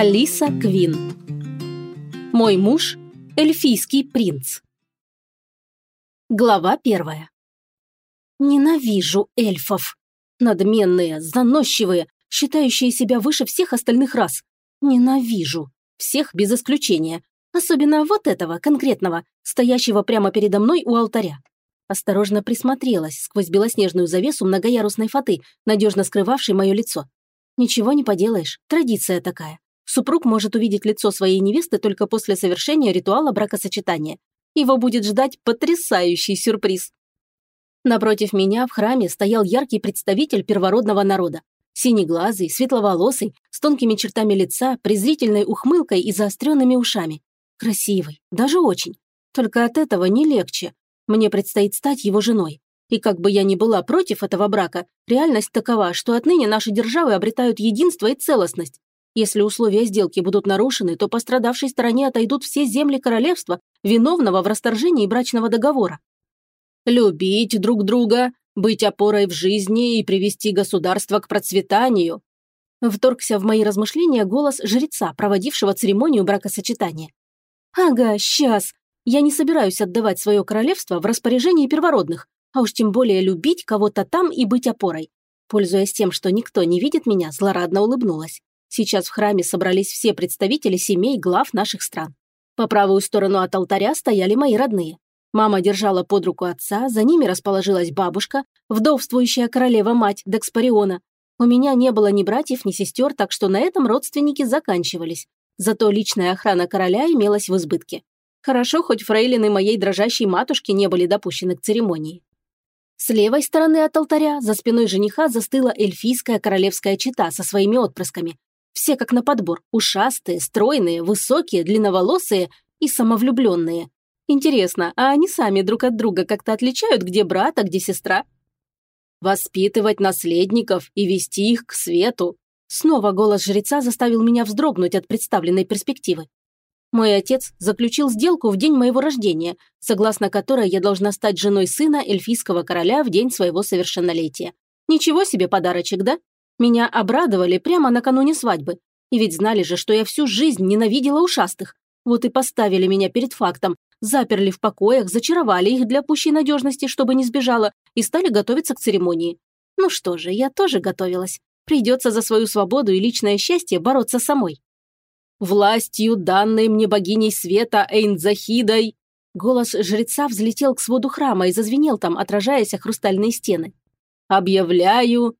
Алиса Квин. Мой муж – эльфийский принц. Глава первая. Ненавижу эльфов. Надменные, заносчивые, считающие себя выше всех остальных рас. Ненавижу. Всех без исключения. Особенно вот этого, конкретного, стоящего прямо передо мной у алтаря. Осторожно присмотрелась сквозь белоснежную завесу многоярусной фаты, надежно скрывавшей мое лицо. Ничего не поделаешь, традиция такая. Супруг может увидеть лицо своей невесты только после совершения ритуала бракосочетания. Его будет ждать потрясающий сюрприз. Напротив меня в храме стоял яркий представитель первородного народа. Синеглазый, светловолосый, с тонкими чертами лица, презрительной ухмылкой и заостренными ушами. Красивый, даже очень. Только от этого не легче. Мне предстоит стать его женой. И как бы я ни была против этого брака, реальность такова, что отныне наши державы обретают единство и целостность. Если условия сделки будут нарушены, то пострадавшей стороне отойдут все земли королевства, виновного в расторжении брачного договора. Любить друг друга, быть опорой в жизни и привести государство к процветанию. Вторгся в мои размышления голос жреца, проводившего церемонию бракосочетания. «Ага, сейчас. Я не собираюсь отдавать свое королевство в распоряжении первородных, а уж тем более любить кого-то там и быть опорой». Пользуясь тем, что никто не видит меня, злорадно улыбнулась. Сейчас в храме собрались все представители семей глав наших стран. По правую сторону от алтаря стояли мои родные. Мама держала под руку отца, за ними расположилась бабушка, вдовствующая королева-мать Декспариона. У меня не было ни братьев, ни сестер, так что на этом родственники заканчивались. Зато личная охрана короля имелась в избытке. Хорошо, хоть фрейлины моей дрожащей матушки не были допущены к церемонии. С левой стороны от алтаря за спиной жениха застыла эльфийская королевская чита со своими отпрысками. Все как на подбор, ушастые, стройные, высокие, длинноволосые и самовлюбленные. Интересно, а они сами друг от друга как-то отличают, где брат, а где сестра? Воспитывать наследников и вести их к свету. Снова голос жреца заставил меня вздрогнуть от представленной перспективы. Мой отец заключил сделку в день моего рождения, согласно которой я должна стать женой сына эльфийского короля в день своего совершеннолетия. Ничего себе подарочек, да? Меня обрадовали прямо накануне свадьбы. И ведь знали же, что я всю жизнь ненавидела ушастых. Вот и поставили меня перед фактом, заперли в покоях, зачаровали их для пущей надежности, чтобы не сбежала, и стали готовиться к церемонии. Ну что же, я тоже готовилась. Придется за свою свободу и личное счастье бороться самой. «Властью, данной мне богиней света Эйнзахидой!» Голос жреца взлетел к своду храма и зазвенел там, отражаясь о хрустальные стены. «Объявляю...»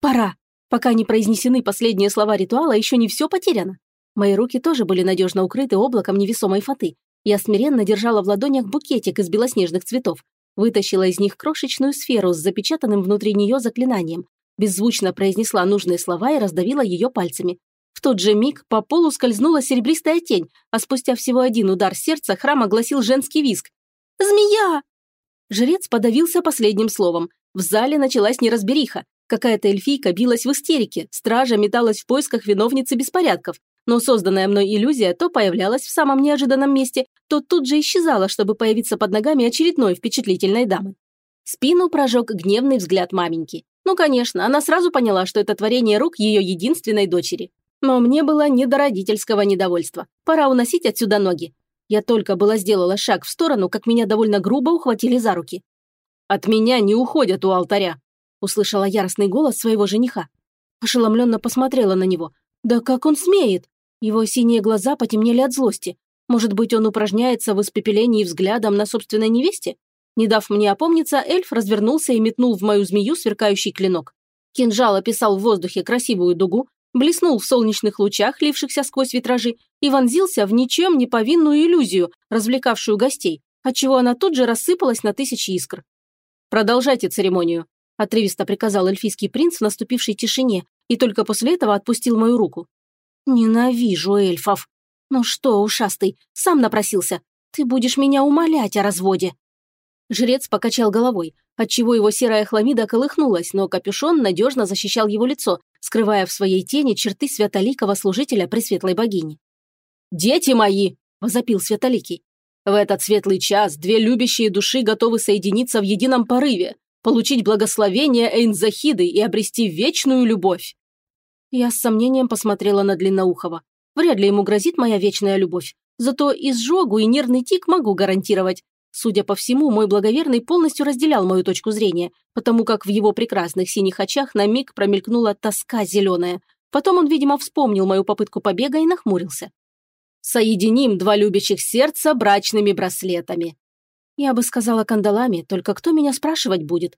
«Пора!» Пока не произнесены последние слова ритуала, еще не все потеряно. Мои руки тоже были надежно укрыты облаком невесомой фаты. Я смиренно держала в ладонях букетик из белоснежных цветов, вытащила из них крошечную сферу с запечатанным внутри нее заклинанием, беззвучно произнесла нужные слова и раздавила ее пальцами. В тот же миг по полу скользнула серебристая тень, а спустя всего один удар сердца храм огласил женский визг. «Змея!» Жрец подавился последним словом. В зале началась неразбериха. Какая-то эльфийка билась в истерике, стража металась в поисках виновницы беспорядков, но созданная мной иллюзия то появлялась в самом неожиданном месте, то тут же исчезала, чтобы появиться под ногами очередной впечатлительной дамы. Спину прожег гневный взгляд маменьки. Ну, конечно, она сразу поняла, что это творение рук ее единственной дочери. Но мне было не до родительского недовольства. Пора уносить отсюда ноги. Я только было сделала шаг в сторону, как меня довольно грубо ухватили за руки. «От меня не уходят у алтаря», – услышала яростный голос своего жениха. Ошеломленно посмотрела на него. «Да как он смеет? Его синие глаза потемнели от злости. Может быть, он упражняется в испепелении взглядом на собственной невесте? Не дав мне опомниться, эльф развернулся и метнул в мою змею сверкающий клинок. Кинжал описал в воздухе красивую дугу, блеснул в солнечных лучах, лившихся сквозь витражи, и вонзился в ничем не повинную иллюзию, развлекавшую гостей, отчего она тут же рассыпалась на тысячи искр. «Продолжайте церемонию», – отрывисто приказал эльфийский принц в наступившей тишине, и только после этого отпустил мою руку. Ненавижу эльфов. Ну что, ушастый, сам напросился. Ты будешь меня умолять о разводе. Жрец покачал головой, отчего его серая хламида колыхнулась, но капюшон надежно защищал его лицо, скрывая в своей тени черты святоликого служителя Пресветлой Богини. «Дети мои!» – возопил Святоликий. «В этот светлый час две любящие души готовы соединиться в едином порыве, получить благословение Эйнзахиды и обрести вечную любовь. Я с сомнением посмотрела на Длинноухова. Вряд ли ему грозит моя вечная любовь. Зато изжогу и нервный тик могу гарантировать. Судя по всему, мой благоверный полностью разделял мою точку зрения, потому как в его прекрасных синих очах на миг промелькнула тоска зеленая. Потом он, видимо, вспомнил мою попытку побега и нахмурился. «Соединим два любящих сердца брачными браслетами». Я бы сказала кандалами, только кто меня спрашивать будет?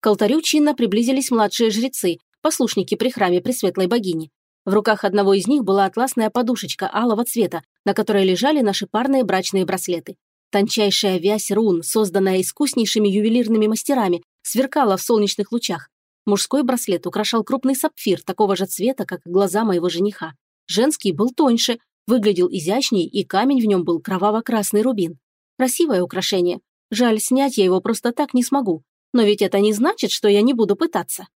К алтарю чинно приблизились младшие жрецы, послушники при храме Пресветлой Богини. В руках одного из них была атласная подушечка алого цвета, на которой лежали наши парные брачные браслеты. Тончайшая вязь рун, созданная искуснейшими ювелирными мастерами, сверкала в солнечных лучах. Мужской браслет украшал крупный сапфир такого же цвета, как глаза моего жениха. Женский был тоньше, выглядел изящней, и камень в нем был кроваво-красный рубин. Красивое украшение. Жаль, снять я его просто так не смогу. Но ведь это не значит, что я не буду пытаться.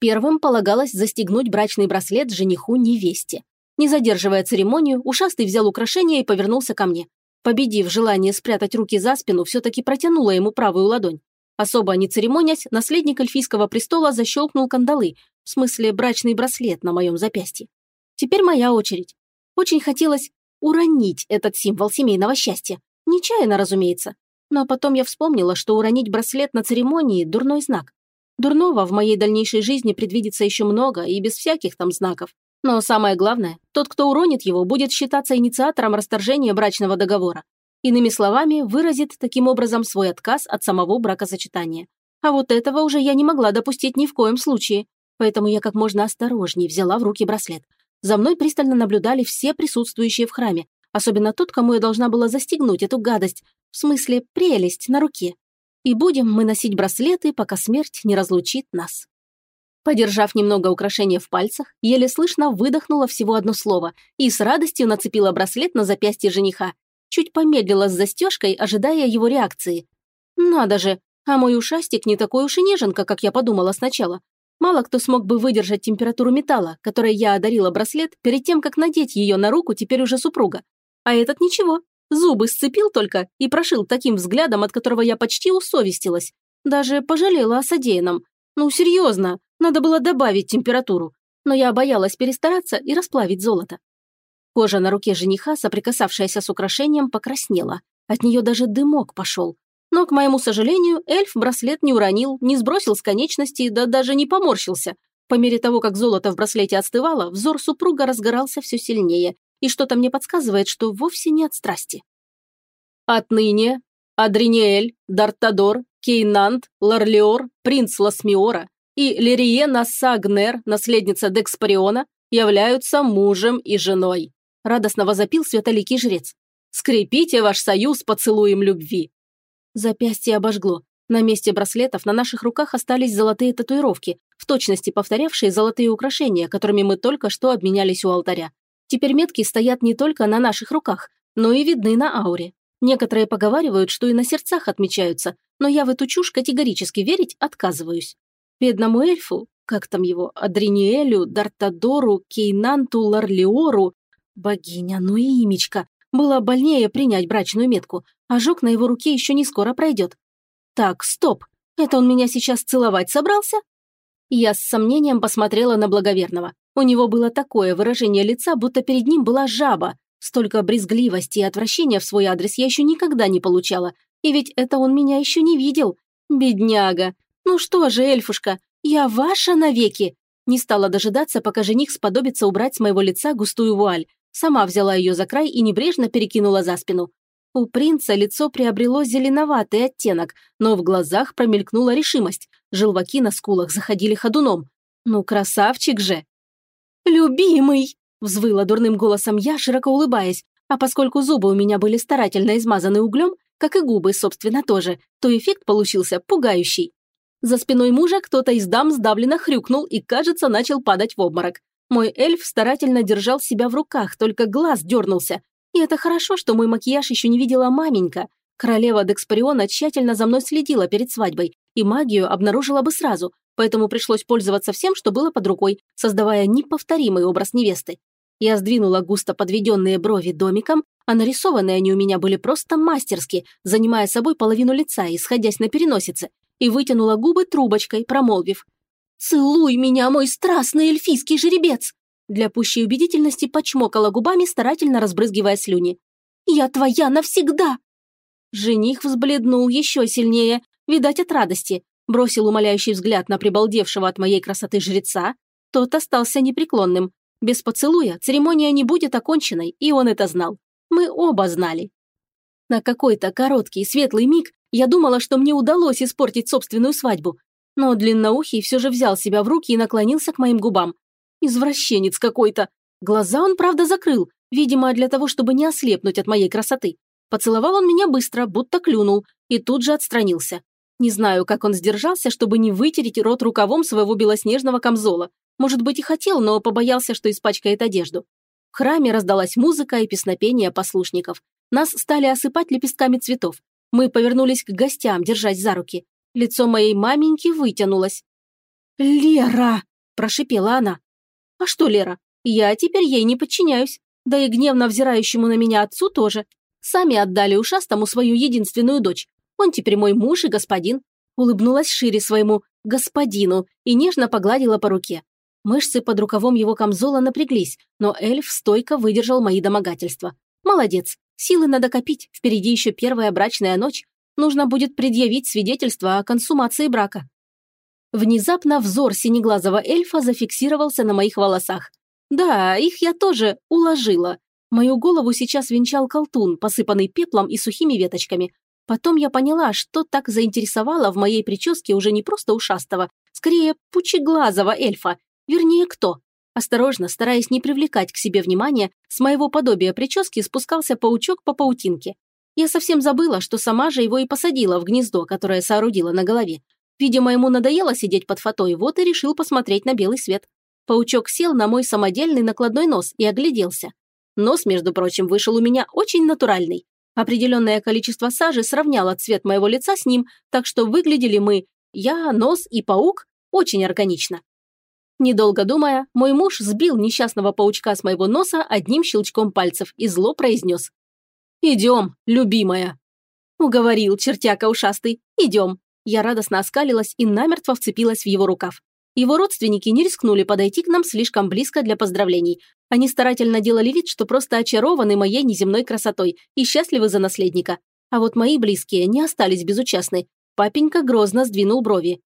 Первым полагалось застегнуть брачный браслет жениху-невесте. Не задерживая церемонию, ушастый взял украшение и повернулся ко мне. Победив желание спрятать руки за спину, все-таки протянула ему правую ладонь. Особо не церемонясь, наследник эльфийского престола защелкнул кандалы, в смысле брачный браслет на моем запястье. Теперь моя очередь. Очень хотелось уронить этот символ семейного счастья. Нечаянно, разумеется. Но потом я вспомнила, что уронить браслет на церемонии – дурной знак. Дурного в моей дальнейшей жизни предвидится еще много и без всяких там знаков. Но самое главное, тот, кто уронит его, будет считаться инициатором расторжения брачного договора. Иными словами, выразит таким образом свой отказ от самого бракосочетания. А вот этого уже я не могла допустить ни в коем случае, поэтому я как можно осторожнее взяла в руки браслет. За мной пристально наблюдали все присутствующие в храме, особенно тот, кому я должна была застегнуть эту гадость, в смысле прелесть на руке. И будем мы носить браслеты, пока смерть не разлучит нас. Подержав немного украшения в пальцах, еле слышно выдохнула всего одно слово и с радостью нацепила браслет на запястье жениха. Чуть помедлила с застежкой, ожидая его реакции. Надо же, а мой ушастик не такой уж и неженка, как я подумала сначала. Мало кто смог бы выдержать температуру металла, которой я одарила браслет перед тем, как надеть ее на руку теперь уже супруга. А этот ничего, Зубы сцепил только и прошил таким взглядом, от которого я почти усовестилась. Даже пожалела о содеянном. Ну, серьезно, надо было добавить температуру. Но я боялась перестараться и расплавить золото. Кожа на руке жениха, соприкасавшаяся с украшением, покраснела. От нее даже дымок пошел. Но, к моему сожалению, эльф браслет не уронил, не сбросил с конечности, да даже не поморщился. По мере того, как золото в браслете остывало, взор супруга разгорался все сильнее, и что-то мне подсказывает, что вовсе не от страсти. Отныне Адриниэль, Дартадор, Кейнант, Ларлеор, принц Ласмиора и Лериена Сагнер, наследница Декспариона, являются мужем и женой. Радостно возопил светоликий жрец. «Скрепите ваш союз поцелуем любви!» Запястье обожгло. На месте браслетов на наших руках остались золотые татуировки, в точности повторявшие золотые украшения, которыми мы только что обменялись у алтаря. Теперь метки стоят не только на наших руках, но и видны на ауре. Некоторые поговаривают, что и на сердцах отмечаются, но я в эту чушь категорически верить отказываюсь. Бедному эльфу, как там его, Адриниэлю, Дартадору, Кейнанту, Ларлиору, богиня, ну и имечка, было больнее принять брачную метку, ожог на его руке еще не скоро пройдет. Так, стоп, это он меня сейчас целовать собрался? Я с сомнением посмотрела на благоверного. У него было такое выражение лица, будто перед ним была жаба. Столько брезгливости и отвращения в свой адрес я еще никогда не получала. И ведь это он меня еще не видел. Бедняга. Ну что же, эльфушка, я ваша навеки. Не стала дожидаться, пока жених сподобится убрать с моего лица густую вуаль. Сама взяла ее за край и небрежно перекинула за спину. У принца лицо приобрело зеленоватый оттенок, но в глазах промелькнула решимость. Желваки на скулах заходили ходуном. Ну, красавчик же! «Любимый!» – взвыла дурным голосом я, широко улыбаясь, а поскольку зубы у меня были старательно измазаны углем, как и губы, собственно, тоже, то эффект получился пугающий. За спиной мужа кто-то из дам сдавленно хрюкнул и, кажется, начал падать в обморок. Мой эльф старательно держал себя в руках, только глаз дернулся. И это хорошо, что мой макияж еще не видела маменька. Королева Декспариона тщательно за мной следила перед свадьбой, и магию обнаружила бы сразу, поэтому пришлось пользоваться всем, что было под рукой, создавая неповторимый образ невесты. Я сдвинула густо подведенные брови домиком, а нарисованные они у меня были просто мастерски, занимая собой половину лица и сходясь на переносице, и вытянула губы трубочкой, промолвив. «Целуй меня, мой страстный эльфийский жеребец!» Для пущей убедительности почмокала губами, старательно разбрызгивая слюни. «Я твоя навсегда!» Жених взбледнул еще сильнее, видать, от радости, бросил умоляющий взгляд на прибалдевшего от моей красоты жреца. Тот остался непреклонным. Без поцелуя церемония не будет оконченной, и он это знал. Мы оба знали. На какой-то короткий светлый миг я думала, что мне удалось испортить собственную свадьбу. Но длинноухий все же взял себя в руки и наклонился к моим губам. Извращенец какой-то. Глаза он, правда, закрыл, видимо, для того, чтобы не ослепнуть от моей красоты. Поцеловал он меня быстро, будто клюнул, и тут же отстранился. Не знаю, как он сдержался, чтобы не вытереть рот рукавом своего белоснежного камзола. Может быть, и хотел, но побоялся, что испачкает одежду. В храме раздалась музыка и песнопение послушников. Нас стали осыпать лепестками цветов. Мы повернулись к гостям, держась за руки. Лицо моей маменьки вытянулось. «Лера!» – прошипела она. «А что, Лера? Я теперь ей не подчиняюсь. Да и гневно взирающему на меня отцу тоже. Сами отдали ушастому свою единственную дочь. Он теперь мой муж и господин». Улыбнулась шире своему «господину» и нежно погладила по руке. Мышцы под рукавом его камзола напряглись, но эльф стойко выдержал мои домогательства. Молодец. Силы надо копить, впереди еще первая брачная ночь. Нужно будет предъявить свидетельство о консумации брака. Внезапно взор синеглазого эльфа зафиксировался на моих волосах. Да, их я тоже уложила. Мою голову сейчас венчал колтун, посыпанный пеплом и сухими веточками. Потом я поняла, что так заинтересовало в моей прическе уже не просто ушастого, скорее пучеглазого эльфа, Вернее, кто? Осторожно, стараясь не привлекать к себе внимания, с моего подобия прически спускался паучок по паутинке. Я совсем забыла, что сама же его и посадила в гнездо, которое соорудила на голове. Видимо, ему надоело сидеть под фатой, вот и решил посмотреть на белый свет. Паучок сел на мой самодельный накладной нос и огляделся. Нос, между прочим, вышел у меня очень натуральный. Определенное количество сажи сравняло цвет моего лица с ним, так что выглядели мы, я, нос и паук, очень органично. Недолго думая, мой муж сбил несчастного паучка с моего носа одним щелчком пальцев и зло произнес. «Идем, любимая». Уговорил чертяка ушастый. «Идем». Я радостно оскалилась и намертво вцепилась в его рукав. Его родственники не рискнули подойти к нам слишком близко для поздравлений. Они старательно делали вид, что просто очарованы моей неземной красотой и счастливы за наследника. А вот мои близкие не остались безучастны. Папенька грозно сдвинул брови.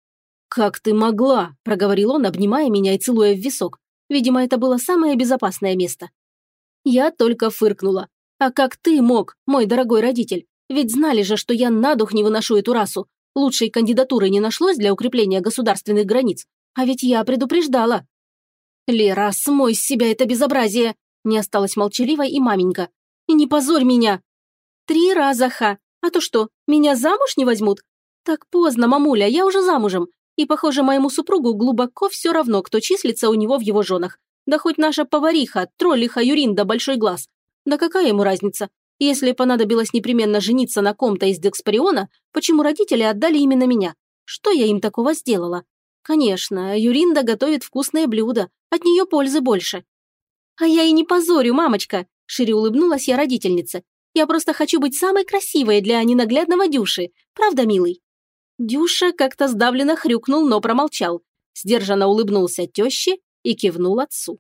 «Как ты могла?» – проговорил он, обнимая меня и целуя в висок. Видимо, это было самое безопасное место. Я только фыркнула. «А как ты мог, мой дорогой родитель? Ведь знали же, что я на дух не выношу эту расу. Лучшей кандидатуры не нашлось для укрепления государственных границ. А ведь я предупреждала». «Лера, смой с себя это безобразие!» Не осталась молчаливой и маменька. «И не позорь меня!» «Три раза, ха! А то что, меня замуж не возьмут?» «Так поздно, мамуля, я уже замужем. И, похоже, моему супругу глубоко все равно, кто числится у него в его женах. Да хоть наша повариха, троллиха Юринда Большой Глаз. Да какая ему разница? Если понадобилось непременно жениться на ком-то из Декспариона, почему родители отдали именно меня? Что я им такого сделала? Конечно, Юринда готовит вкусное блюдо, от нее пользы больше. А я и не позорю, мамочка, шире улыбнулась я родительнице. Я просто хочу быть самой красивой для ненаглядного Дюши. Правда, милый? Дюша как-то сдавленно хрюкнул, но промолчал. Сдержанно улыбнулся теще и кивнул отцу.